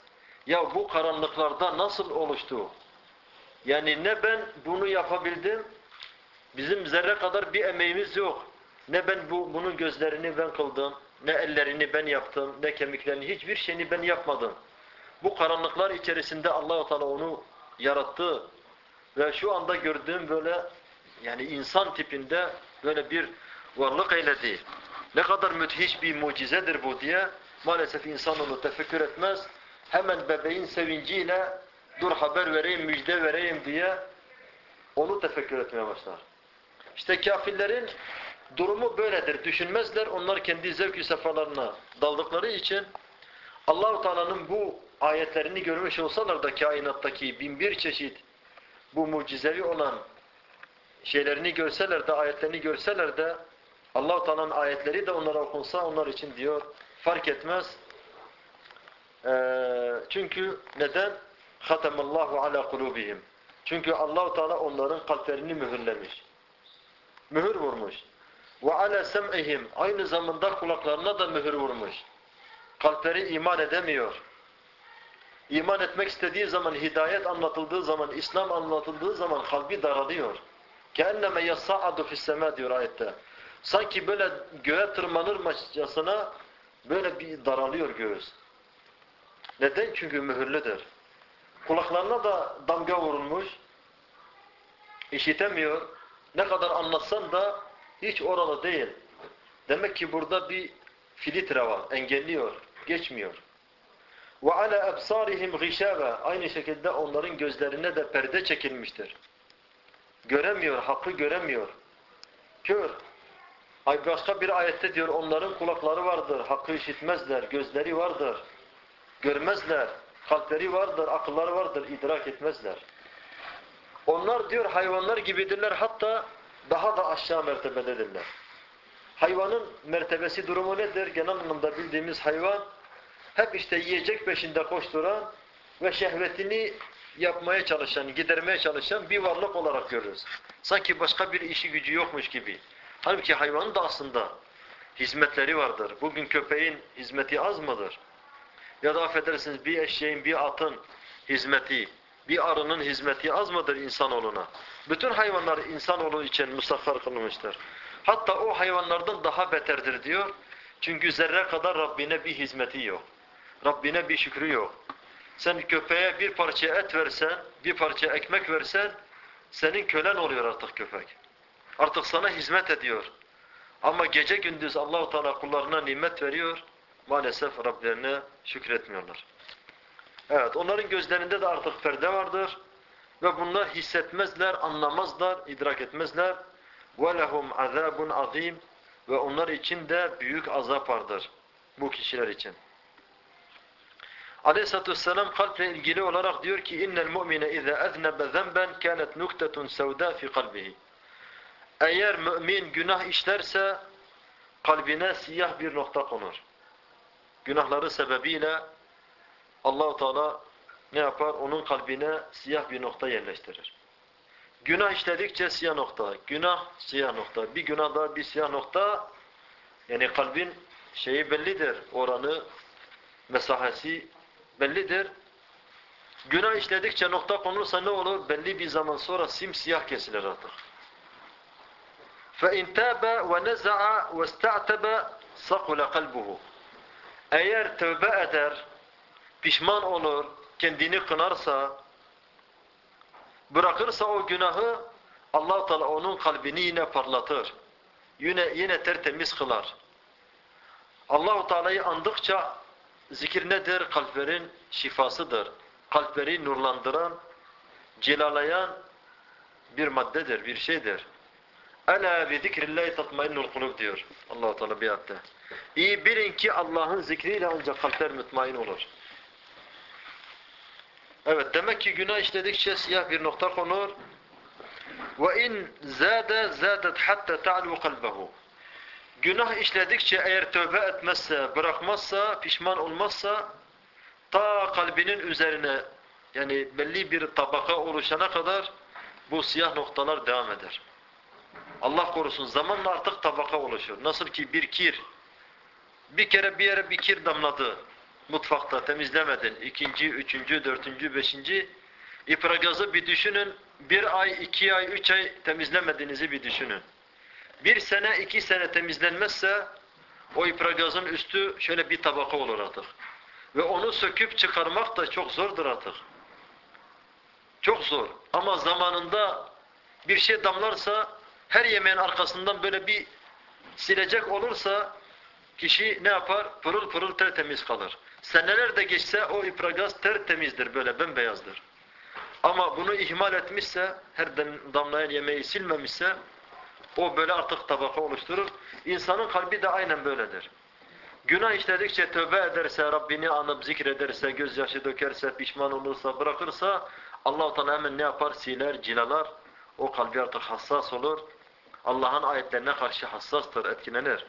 Ya bu karanlıklarda nasıl oluştu? Yani ne ben bunu yapabildim, bizim zerre kadar bir emeğimiz yok. Ne ben bu, bunun gözlerini ben kıldım, ne ellerini ben yaptım, ne kemiklerini, hiçbir şeyini ben yapmadım. Bu karanlıklar içerisinde Allah-u Teala onu yarattı. Ve şu anda gördüğüm böyle yani insan tipinde böyle bir varlık eyledi. Ne kadar müthiş bir mucizedir bu diye maalesef insan onu tefekkür etmez. Hemen bebeğin sevinciyle dur haber vereyim, müjde vereyim diye onu tefekkür etmeye başlar. İşte kafirlerin durumu böyledir. Düşünmezler. Onlar kendi zevk-i sefalarına daldıkları için Allahu Teala'nın bu ayetlerini görmüş olsalar da kainattaki bin bir çeşit bu mucizevi olan şeylerini görseler de ayetlerini görseler de Allahu Teala'nın ayetleri de onlara okunsa onlar için diyor fark etmez. Ee, çünkü neden? Hatemallahu ala kulubihim. Çünkü Allahu Teala onların kalplerini mühürlemiş. Mühür vurmuş. Ve ale sem'ihim aynı zamanda kulaklarına da mühür vurmuş. Kalpleri iman edemiyor. İman etmek istediği zaman, hidayet anlatıldığı zaman, İslam anlatıldığı zaman kalbi daralıyor. Kenneme yas'adu fi's-sema diyor ayette. Sanki böyle göğe tırmanırmışçasına böyle bir daralıyor göğüs. Neden? Çünkü mühürlüdür. Kulaklarına da damga vurulmuş. İşitemiyor. Ne kadar anlatsan da hiç oralı değil. Demek ki burada bir filtre var. Engelliyor. Geçmiyor. Ve ala absarihim gishaba. Aynı şekilde onların gözlerine de perde çekilmiştir. Göremiyor, hakkı göremiyor. Kör. Ay başka bir ayette diyor onların kulakları vardır, hakkı işitmezler, gözleri vardır, görmezler, kalpleri vardır, akılları vardır, idrak etmezler. Onlar diyor hayvanlar gibidirler hatta daha da aşağı mertebededirler. Hayvanın mertebesi durumu nedir? Genel anlamda bildiğimiz hayvan hep işte yiyecek peşinde koşturan ve şehvetini yapmaya çalışan, gidermeye çalışan bir varlık olarak görürüz. Sanki başka bir işi gücü yokmuş gibi. Halbuki hayvanın da aslında hizmetleri vardır. Bugün köpeğin hizmeti az mıdır? Ya da affedersiniz bir eşeğin, bir atın hizmeti, bir arının hizmeti az mıdır insanoğluna? Bütün hayvanlar insanoğlu için musakhar kılınmıştır. Hatta o hayvanlardan daha beterdir diyor. Çünkü zerre kadar Rabbine bir hizmeti yok. Rabbine bir şükrü yok. Sen köpeğe bir parça et versen, bir parça ekmek versen, senin kölen oluyor artık köpek. Artık sana hizmet ediyor. Ama gece gündüz Allahu Teala kullarına nimet veriyor. Maalesef Rablerine şükretmiyorlar. Evet, onların gözlerinde de artık perde vardır. Ve bunlar hissetmezler, anlamazlar, idrak etmezler. وَلَهُمْ عَذَابٌ azim Ve onlar için de büyük azap vardır. Bu kişiler için. Aleyhisselatü Vesselam kalple ilgili olarak diyor ki innel mu'mine iza eznebe zenben kanet nuktetun sevda fi kalbihi. Eğer mümin günah işlerse kalbine siyah bir nokta konur. Günahları sebebiyle Allahu Teala ne yapar? Onun kalbine siyah bir nokta yerleştirir. Günah işledikçe siyah nokta, günah siyah nokta, bir günah daha bir siyah nokta. Yani kalbin şeyi bellidir, oranı, mesahesi bellidir. Günah işledikçe nokta konulursa ne olur? Belli bir zaman sonra simsiyah kesilir artık. فَاِنْ تَابَ وَنَزَعَ وَاسْتَعْتَبَ سَقُلَ قَلْبُهُ Eğer tövbe eder, pişman olur, kendini kınarsa, bırakırsa o günahı allah Teala onun kalbini yine parlatır. Yine, yine tertemiz kılar. Allahu Teala'yı andıkça zikir nedir? Kalplerin şifasıdır. Kalpleri nurlandıran, cilalayan bir maddedir, bir şeydir. Ela bi zikrillahi tatmainnul kulub diyor Allah Teala bir ayette. İyi bilin ki Allah'ın zikriyle ancak kalpler mutmain olur. Evet demek ki günah işledikçe siyah bir nokta konur. Ve in zade zadet hatta ta'lu kalbehu. Günah işledikçe eğer tövbe etmezse, bırakmazsa, pişman olmazsa ta kalbinin üzerine yani belli bir tabaka oluşana kadar bu siyah noktalar devam eder. Allah korusun zamanla artık tabaka oluşur. Nasıl ki bir kir bir kere bir yere bir kir damladı mutfakta temizlemedin. ikinci, üçüncü, dördüncü, beşinci ipragazı bir düşünün. Bir ay, iki ay, üç ay temizlemediğinizi bir düşünün. Bir sene, iki sene temizlenmezse o ipragazın üstü şöyle bir tabaka olur artık. Ve onu söküp çıkarmak da çok zordur artık. Çok zor. Ama zamanında bir şey damlarsa her yemeğin arkasından böyle bir silecek olursa kişi ne yapar? Pırıl pırıl tertemiz kalır. Seneler de geçse o ipragaz tertemizdir böyle bembeyazdır. Ama bunu ihmal etmişse, her damlayan yemeği silmemişse, o böyle artık tabaka oluşturur. İnsanın kalbi de aynen böyledir. Günah işledikçe tövbe ederse, Rabbini anıp zikrederse, gözyaşı dökerse, pişman olursa, bırakırsa Allah-u hemen ne yapar? Siler, cilalar. O kalbi artık hassas olur. Allah'ın ayetlerine karşı hassastır, etkilenir.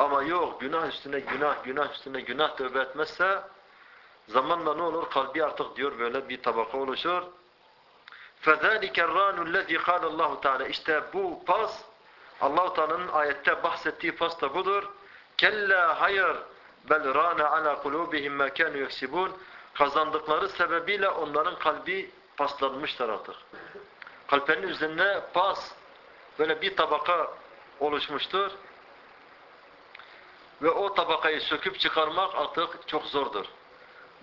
Ama yok, günah üstüne günah, günah üstüne günah tövbe etmezse zamanla ne olur? Kalbi artık diyor böyle bir tabaka oluşur. فَذَٰلِكَ الرَّانُ الَّذ۪ي قَالَ اللّٰهُ Teala İşte bu pas, Allah-u Teala'nın ayette bahsettiği pas da budur. Kella hayır bel rana ala kulubihim ma kanu yeksibun. Kazandıkları sebebiyle onların kalbi paslanmışlar artık. Kalplerinin üzerine pas böyle bir tabaka oluşmuştur. Ve o tabakayı söküp çıkarmak artık çok zordur.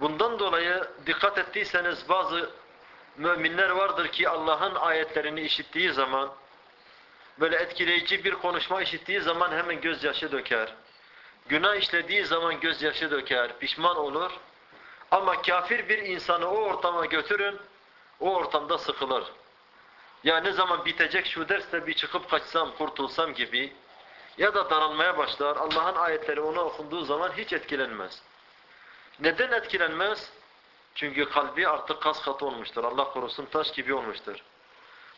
Bundan dolayı dikkat ettiyseniz bazı müminler vardır ki Allah'ın ayetlerini işittiği zaman böyle etkileyici bir konuşma işittiği zaman hemen gözyaşı döker. Günah işlediği zaman gözyaşı döker, pişman olur. Ama kafir bir insanı o ortama götürün, o ortamda sıkılır. Ya ne zaman bitecek şu derste bir çıkıp kaçsam, kurtulsam gibi ya da daralmaya başlar. Allah'ın ayetleri ona okunduğu zaman hiç etkilenmez. Neden etkilenmez? Çünkü kalbi artık kas katı olmuştur. Allah korusun taş gibi olmuştur.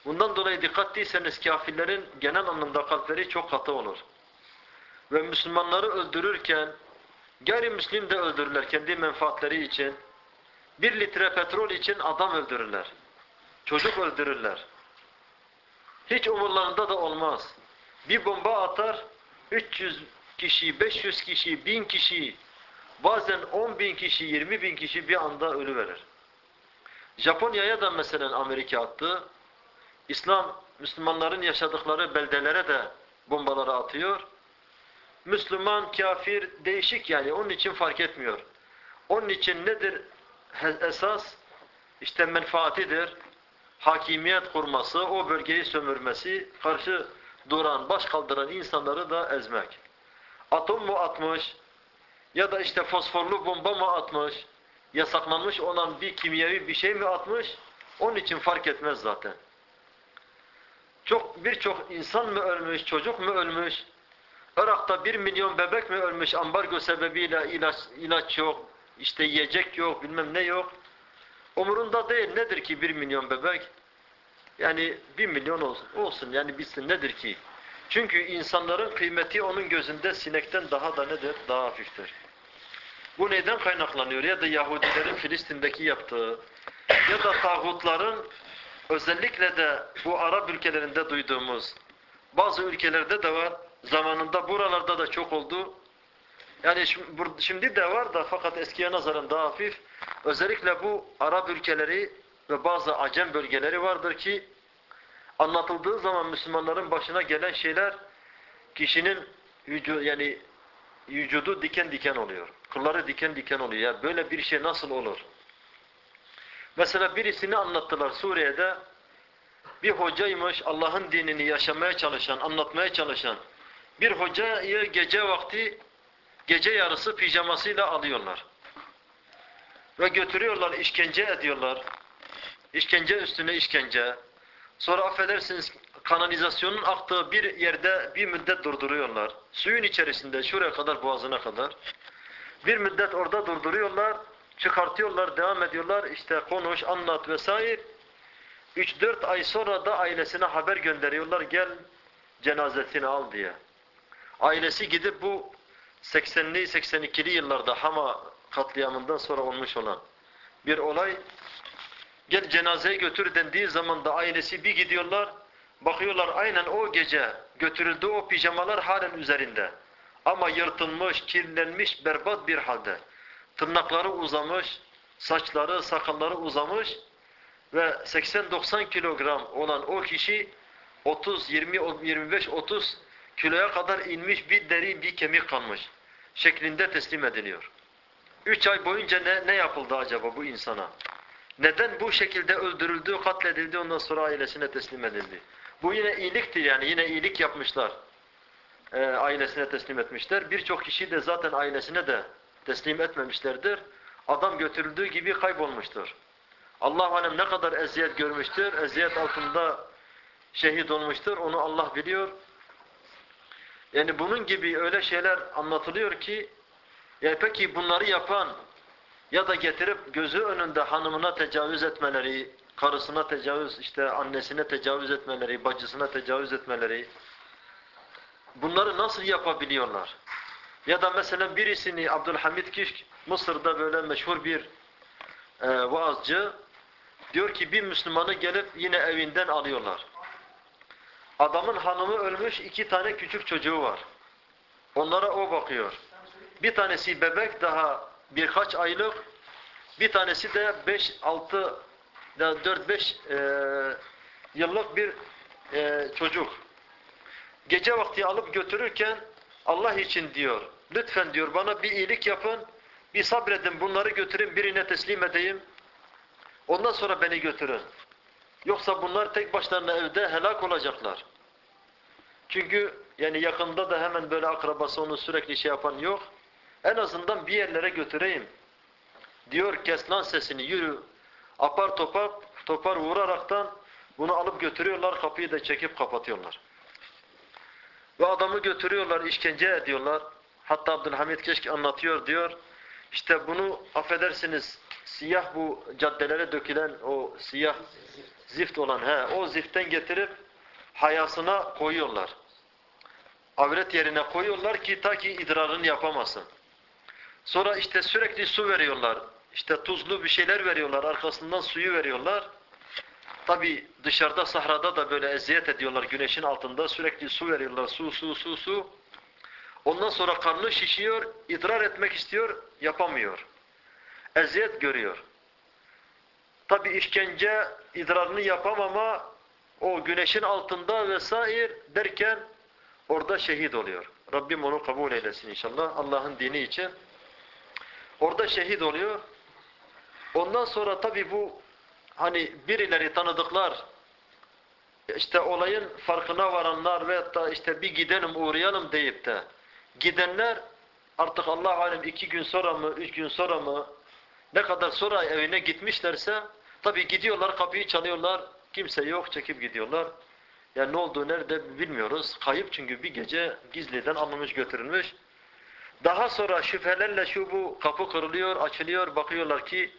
Bundan dolayı dikkatliyseniz kafirlerin genel anlamda kalpleri çok katı olur. Ve Müslümanları öldürürken gayrimüslim de öldürürler kendi menfaatleri için. Bir litre petrol için adam öldürürler. Çocuk öldürürler. Hiç umurlarında da olmaz. Bir bomba atar 300 kişi, 500 kişi, 1000 kişi bazen 10 bin kişi, 20 bin kişi bir anda ölüverir. Japonya'ya da mesela Amerika attı. İslam, Müslümanların yaşadıkları beldelere de bombaları atıyor. Müslüman, kafir, değişik yani. Onun için fark etmiyor. Onun için nedir esas? İşte menfaatidir. Hakimiyet kurması, o bölgeyi sömürmesi, karşı duran, baş kaldıran insanları da ezmek. Atom mu atmış, ya da işte fosforlu bomba mı atmış, yasaklanmış olan bir kimyevi bir şey mi atmış, onun için fark etmez zaten. Çok birçok insan mı ölmüş, çocuk mu ölmüş, Irak'ta bir milyon bebek mi ölmüş ambargo sebebiyle ilaç, ilaç yok, işte yiyecek yok, bilmem ne yok. Umurunda değil nedir ki bir milyon bebek? Yani bir milyon olsun, olsun yani bilsin nedir ki? Çünkü insanların kıymeti onun gözünde sinekten daha da nedir? Daha hafiftir. Bu neden kaynaklanıyor? Ya da Yahudilerin Filistin'deki yaptığı ya da tağutların özellikle de bu Arap ülkelerinde duyduğumuz bazı ülkelerde de var. Zamanında buralarda da çok oldu. Yani şimdi de var da fakat eskiye nazaran daha hafif. Özellikle bu Arap ülkeleri ve bazı Acem bölgeleri vardır ki anlatıldığı zaman Müslümanların başına gelen şeyler kişinin vücudu, yani vücudu diken diken oluyor. Kılları diken diken oluyor. Ya böyle bir şey nasıl olur? Mesela birisini anlattılar Suriye'de. Bir hocaymış Allah'ın dinini yaşamaya çalışan, anlatmaya çalışan. Bir hocayı gece vakti, gece yarısı pijamasıyla alıyorlar. Ve götürüyorlar, işkence ediyorlar. İşkence üstüne işkence. Sonra affedersiniz kanalizasyonun aktığı bir yerde bir müddet durduruyorlar. Suyun içerisinde şuraya kadar boğazına kadar. Bir müddet orada durduruyorlar, çıkartıyorlar, devam ediyorlar. İşte konuş, anlat vesaire. 3-4 ay sonra da ailesine haber gönderiyorlar. Gel cenazesini al diye. Ailesi gidip bu 80'li 82'li yıllarda Hama katliamından sonra olmuş olan bir olay gel cenazeyi götür dendiği zaman da ailesi bir gidiyorlar bakıyorlar aynen o gece götürüldü o pijamalar halen üzerinde ama yırtılmış, kirlenmiş, berbat bir halde tırnakları uzamış saçları, sakalları uzamış ve 80-90 kilogram olan o kişi 30, 20, 25, 30 kiloya kadar inmiş bir deri, bir kemik kalmış şeklinde teslim ediliyor. Üç ay boyunca ne, ne yapıldı acaba bu insana? Neden bu şekilde öldürüldü, katledildi, ondan sonra ailesine teslim edildi? Bu yine iyiliktir yani, yine iyilik yapmışlar. Ee, ailesine teslim etmişler. Birçok kişi de zaten ailesine de teslim etmemişlerdir. Adam götürüldüğü gibi kaybolmuştur. Allah alem ne kadar eziyet görmüştür, eziyet altında şehit olmuştur, onu Allah biliyor. Yani bunun gibi öyle şeyler anlatılıyor ki, yani peki bunları yapan ya da getirip gözü önünde hanımına tecavüz etmeleri, karısına tecavüz, işte annesine tecavüz etmeleri, bacısına tecavüz etmeleri, bunları nasıl yapabiliyorlar? Ya da mesela birisini Abdülhamid Kişk, Mısır'da böyle meşhur bir e, vaazcı, diyor ki bir Müslümanı gelip yine evinden alıyorlar. Adamın hanımı ölmüş, iki tane küçük çocuğu var. Onlara o bakıyor. Bir tanesi bebek daha birkaç aylık, bir tanesi de 5-6 4-5 yıllık bir e, çocuk. Gece vakti alıp götürürken Allah için diyor, lütfen diyor bana bir iyilik yapın, bir sabredin bunları götürün birine teslim edeyim, ondan sonra beni götürün. Yoksa bunlar tek başlarına evde helak olacaklar. Çünkü yani yakında da hemen böyle akrabası onu sürekli şey yapan yok. En azından bir yerlere götüreyim. Diyor kes sesini yürü. Apar topar, topar vuraraktan bunu alıp götürüyorlar. Kapıyı da çekip kapatıyorlar. Ve adamı götürüyorlar, işkence ediyorlar. Hatta Abdülhamid Keşke anlatıyor diyor. İşte bunu affedersiniz siyah bu caddelere dökülen o siyah zift olan he o ziften getirip hayasına koyuyorlar. Avret yerine koyuyorlar ki ta ki idrarını yapamasın. Sonra işte sürekli su veriyorlar. İşte tuzlu bir şeyler veriyorlar. Arkasından suyu veriyorlar. Tabi dışarıda sahrada da böyle eziyet ediyorlar güneşin altında. Sürekli su veriyorlar. Su, su, su, su. Ondan sonra karnı şişiyor. idrar etmek istiyor. Yapamıyor. Eziyet görüyor. Tabi işkence idrarını yapamama o güneşin altında vesaire derken orada şehit oluyor. Rabbim onu kabul eylesin inşallah. Allah'ın dini için. Orada şehit oluyor. Ondan sonra tabi bu hani birileri tanıdıklar işte olayın farkına varanlar ve da işte bir gidelim uğrayalım deyip de gidenler artık Allah alem iki gün sonra mı, üç gün sonra mı ne kadar sonra evine gitmişlerse tabi gidiyorlar kapıyı çalıyorlar kimse yok çekip gidiyorlar. Yani ne olduğu nerede bilmiyoruz. Kayıp çünkü bir gece gizliden alınmış götürülmüş. Daha sonra şüphelerle şu bu kapı kırılıyor, açılıyor, bakıyorlar ki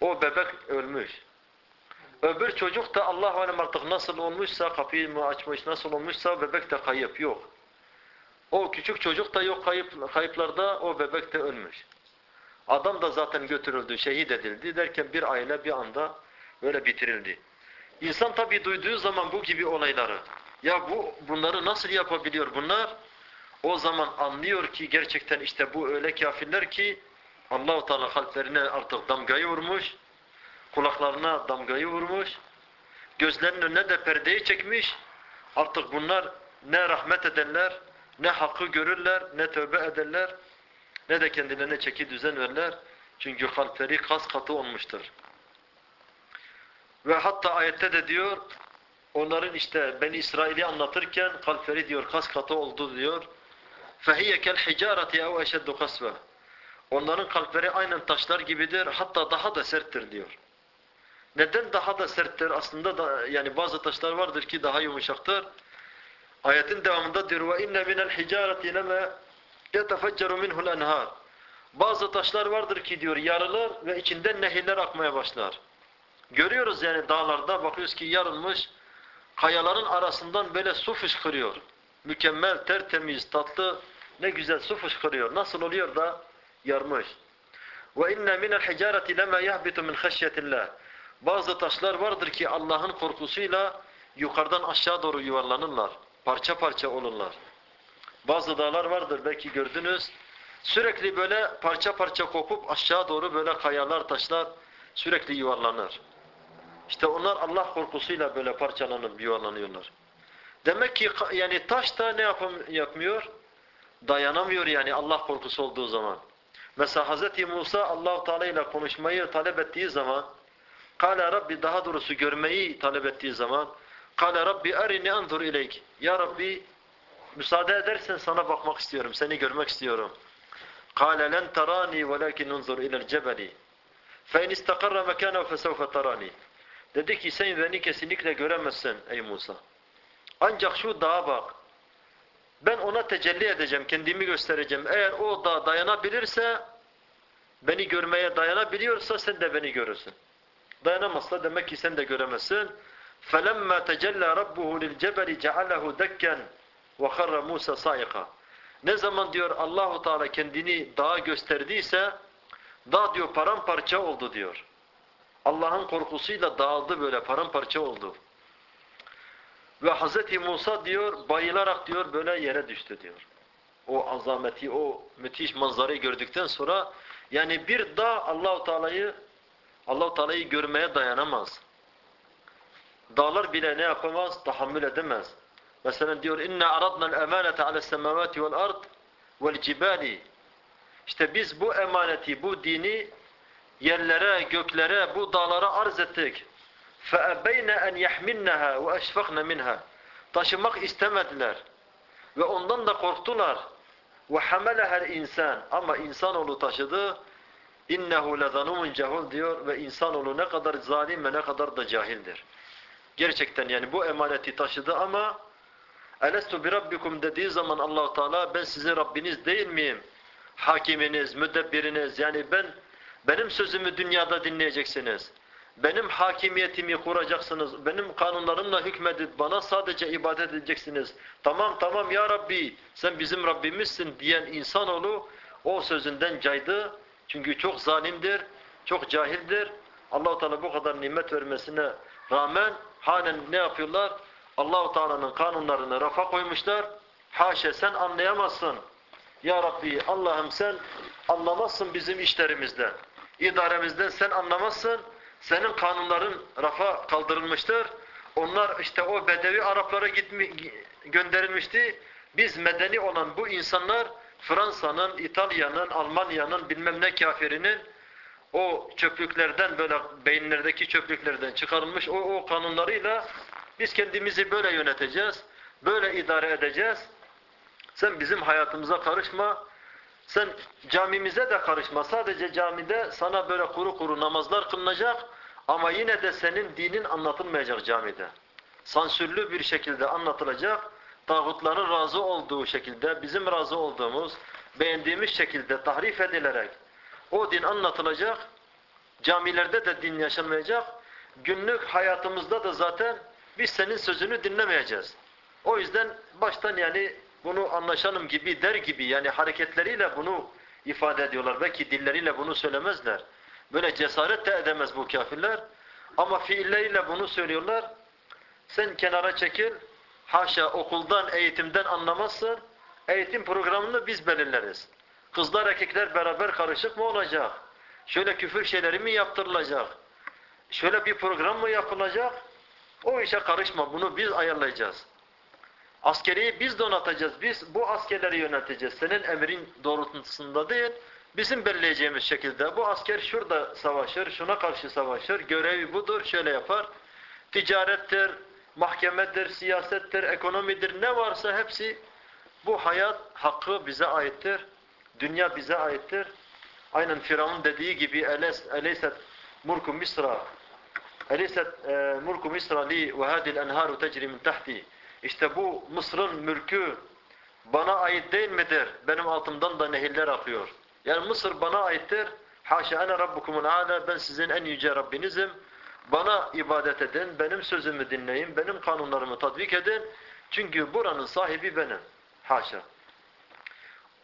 o bebek ölmüş. Öbür çocuk da Allah alem artık nasıl olmuşsa, kapıyı mı açmış, nasıl olmuşsa bebek de kayıp yok. O küçük çocuk da yok kayıp, kayıplarda, o bebek de ölmüş. Adam da zaten götürüldü, şehit edildi derken bir aile bir anda böyle bitirildi. İnsan tabi duyduğu zaman bu gibi olayları, ya bu bunları nasıl yapabiliyor bunlar? O zaman anlıyor ki gerçekten işte bu öyle kafirler ki Allahu Teala kalplerine artık damgayı vurmuş, kulaklarına damgayı vurmuş, gözlerinin önüne de perdeyi çekmiş. Artık bunlar ne rahmet ederler, ne hakkı görürler, ne tövbe ederler, ne de kendilerine çeki düzen verirler. Çünkü kalpleri kas katı olmuştur. Ve hatta ayette de diyor, onların işte Beni İsrail'i anlatırken kalpleri diyor kas katı oldu diyor. فَهِيَ كَالْحِجَارَةِ اَوْ اَشَدُّ قَسْوَةً Onların kalpleri aynen taşlar gibidir, hatta daha da serttir diyor. Neden daha da serttir? Aslında da yani bazı taşlar vardır ki daha yumuşaktır. Ayetin devamında diyor وَاِنَّ مِنَ الْحِجَارَةِ لَمَا يَتَفَجَّرُ مِنْهُ الْاَنْهَارِ Bazı taşlar vardır ki diyor yarılır ve içinden nehirler akmaya başlar. Görüyoruz yani dağlarda bakıyoruz ki yarılmış kayaların arasından böyle su fışkırıyor. Mükemmel, tertemiz, tatlı ne güzel su fışkırıyor. Nasıl oluyor da yarmış. Ve inne minel hicareti lema yahbitu min haşyetillah. Bazı taşlar vardır ki Allah'ın korkusuyla yukarıdan aşağı doğru yuvarlanırlar. Parça parça olurlar. Bazı dağlar vardır belki gördünüz. Sürekli böyle parça parça kopup aşağı doğru böyle kayalar, taşlar sürekli yuvarlanır. İşte onlar Allah korkusuyla böyle parçalanıp yuvarlanıyorlar. Demek ki yani taş da ne yapam yapmıyor? dayanamıyor yani Allah korkusu olduğu zaman. Mesela Hz. Musa allah Teala ile konuşmayı talep ettiği zaman Kale Rabbi daha doğrusu görmeyi talep ettiği zaman Kale Rabbi erini anzur ileyk Ya Rabbi müsaade edersen sana bakmak istiyorum, seni görmek istiyorum. Kale len tarani velakin unzur ilel cebeli fe in istakarra mekânehu fesevfe tarani Dedi ki sen beni kesinlikle göremezsin ey Musa. Ancak şu dağa bak. Ben ona tecelli edeceğim, kendimi göstereceğim. Eğer o dağ dayanabilirse, beni görmeye dayanabiliyorsa sen de beni görürsün. Dayanamazsa demek ki sen de göremezsin. فَلَمَّا تَجَلَّى رَبُّهُ لِلْجَبَلِ جَعَلَهُ دَكًّا وَخَرَّ مُوسَى صَائِقًا Ne zaman diyor Allahu Teala kendini dağa gösterdiyse, dağ diyor paramparça oldu diyor. Allah'ın korkusuyla dağıldı böyle paramparça oldu. Ve Hz. Musa diyor bayılarak diyor böyle yere düştü diyor. O azameti, o müthiş manzarayı gördükten sonra yani bir dağ Allahu Teala'yı Allahu Teala'yı görmeye dayanamaz. Dağlar bile ne yapamaz? Tahammül edemez. Mesela diyor inna aradna'l emanete ale's semavati vel ard vel cibali. İşte biz bu emaneti, bu dini yerlere, göklere, bu dağlara arz ettik. فَأَبَيْنَ أَنْ يَحْمِلْنَهَا وَأَشْفَقْنَ minha. Taşımak istemediler. Ve ondan da korktular. وَحَمَلَهَا insan Ama insanoğlu taşıdı. اِنَّهُ لَذَنُومٌ cehul diyor ve insanoğlu ne kadar zalim ve ne kadar da cahildir. Gerçekten yani bu emaneti taşıdı ama Elestu bi rabbikum dediği zaman Allahu Teala ben sizin Rabbiniz değil miyim? Hakiminiz, müdebbiriniz yani ben benim sözümü dünyada dinleyeceksiniz. Benim hakimiyetimi kuracaksınız. Benim kanunlarımla hükmedip bana sadece ibadet edeceksiniz. Tamam tamam ya Rabbi sen bizim Rabbimizsin diyen insanoğlu o sözünden caydı. Çünkü çok zalimdir, çok cahildir. Allah-u Teala bu kadar nimet vermesine rağmen halen ne yapıyorlar? Allahu Teala'nın kanunlarını rafa koymuşlar. Haşa sen anlayamazsın. Ya Rabbi Allah'ım sen anlamazsın bizim işlerimizden. İdaremizden sen anlamazsın. Senin kanunların rafa kaldırılmıştır. Onlar işte o Bedevi Araplara gitmi, gönderilmişti. Biz medeni olan bu insanlar Fransa'nın, İtalya'nın, Almanya'nın bilmem ne kafirinin o çöplüklerden böyle beyinlerdeki çöplüklerden çıkarılmış o, o kanunlarıyla biz kendimizi böyle yöneteceğiz. Böyle idare edeceğiz. Sen bizim hayatımıza karışma. Sen camimize de karışma. Sadece camide sana böyle kuru kuru namazlar kılınacak ama yine de senin dinin anlatılmayacak camide. Sansürlü bir şekilde anlatılacak. Tağutların razı olduğu şekilde, bizim razı olduğumuz, beğendiğimiz şekilde tahrif edilerek o din anlatılacak. Camilerde de din yaşanmayacak. Günlük hayatımızda da zaten biz senin sözünü dinlemeyeceğiz. O yüzden baştan yani bunu anlaşalım gibi der gibi yani hareketleriyle bunu ifade ediyorlar. Belki dilleriyle bunu söylemezler. Böyle cesaret de edemez bu kafirler. Ama fiilleriyle bunu söylüyorlar. Sen kenara çekil. Haşa okuldan, eğitimden anlamazsın. Eğitim programını biz belirleriz. Kızlar erkekler beraber karışık mı olacak? Şöyle küfür şeyleri mi yaptırılacak? Şöyle bir program mı yapılacak? O işe karışma. Bunu biz ayarlayacağız. Askeriyi biz donatacağız. Biz bu askerleri yöneteceğiz. Senin emrin doğrultusunda değil, bizim belirleyeceğimiz şekilde. Bu asker şurada savaşır, şuna karşı savaşır, görevi budur, şöyle yapar. Ticarettir, mahkemedir, siyasettir, ekonomidir, ne varsa hepsi bu hayat hakkı bize aittir. Dünya bize aittir. Aynen Firavun dediği gibi eleyset mulku Misra eleyset e, mulku Misra li ve hadil enharu tecri min tahti işte bu Mısır'ın mülkü bana ait değil midir? Benim altımdan da nehirler akıyor. Yani Mısır bana aittir. Haşa ene rabbukumun ala ben sizin en yüce Rabbinizim. Bana ibadet edin, benim sözümü dinleyin, benim kanunlarımı tatbik edin. Çünkü buranın sahibi benim. Haşa.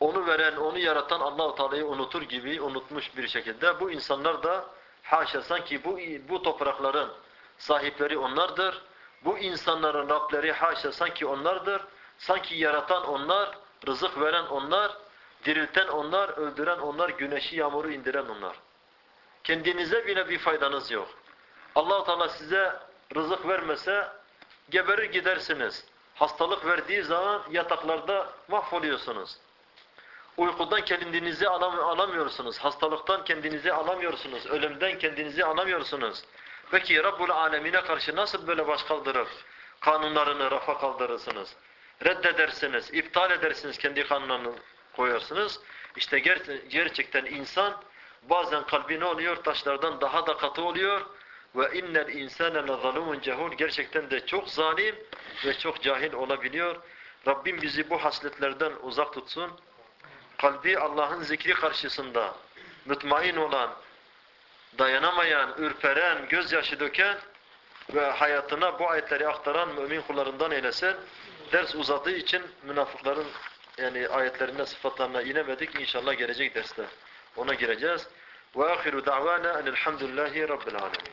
Onu veren, onu yaratan Allahu Teala'yı unutur gibi unutmuş bir şekilde bu insanlar da haşa sanki bu bu toprakların sahipleri onlardır bu insanların Rableri haşa sanki onlardır. Sanki yaratan onlar, rızık veren onlar, dirilten onlar, öldüren onlar, güneşi yağmuru indiren onlar. Kendinize bile bir faydanız yok. allah Teala size rızık vermese geberir gidersiniz. Hastalık verdiği zaman yataklarda mahvoluyorsunuz. Uykudan kendinizi alam alamıyorsunuz. Hastalıktan kendinizi alamıyorsunuz. Ölümden kendinizi alamıyorsunuz. Peki Rabbul Alemine karşı nasıl böyle baş kaldırır? Kanunlarını rafa kaldırırsınız. Reddedersiniz, iptal edersiniz, kendi kanunlarını koyarsınız. İşte ger gerçekten insan Bazen kalbi oluyor? Taşlardan daha da katı oluyor. Ve innel insane lezalumun cehul. Gerçekten de çok zalim ve çok cahil olabiliyor. Rabbim bizi bu hasletlerden uzak tutsun. Kalbi Allah'ın zikri karşısında mutmain olan, dayanamayan, ürperen, gözyaşı döken ve hayatına bu ayetleri aktaran mümin kullarından eylesin. Ders uzadığı için münafıkların yani ayetlerine, sıfatlarına inemedik. İnşallah gelecek derste ona gireceğiz. Ve ahiru da'vana enelhamdülillahi rabbil alemin.